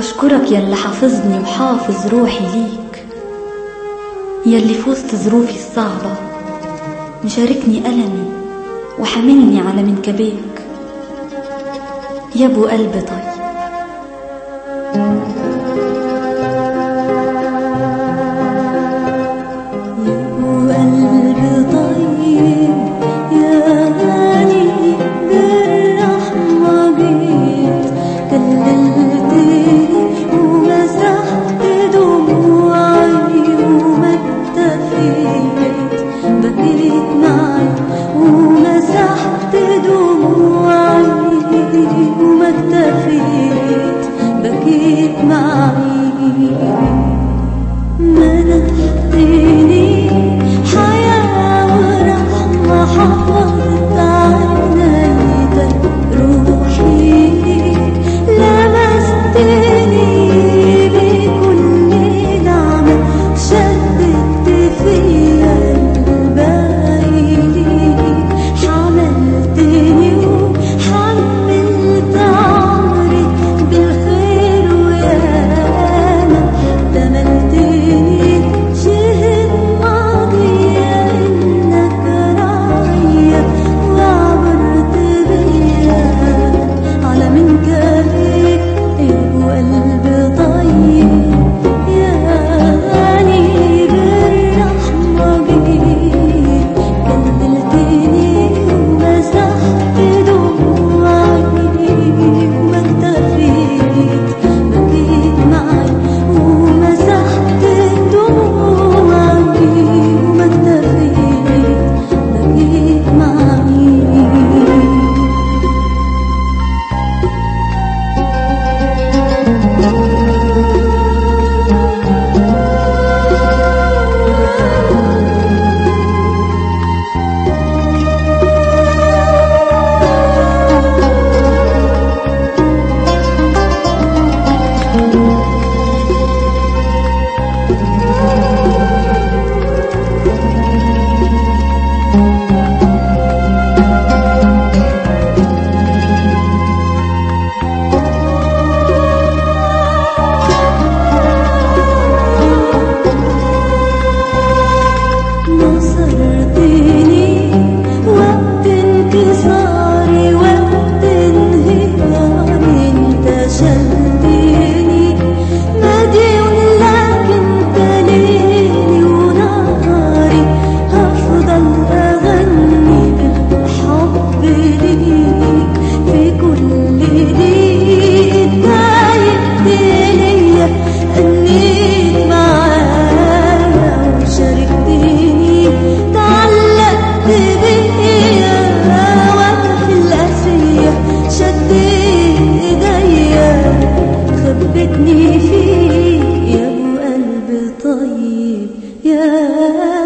بشكرك يلي حافظني وحافظ روحي ليك. يلي في وسط ظروفي الصعبة مشاركني ألمي وحملني على منكبيك. يا أبو قلب طيب. Yeah.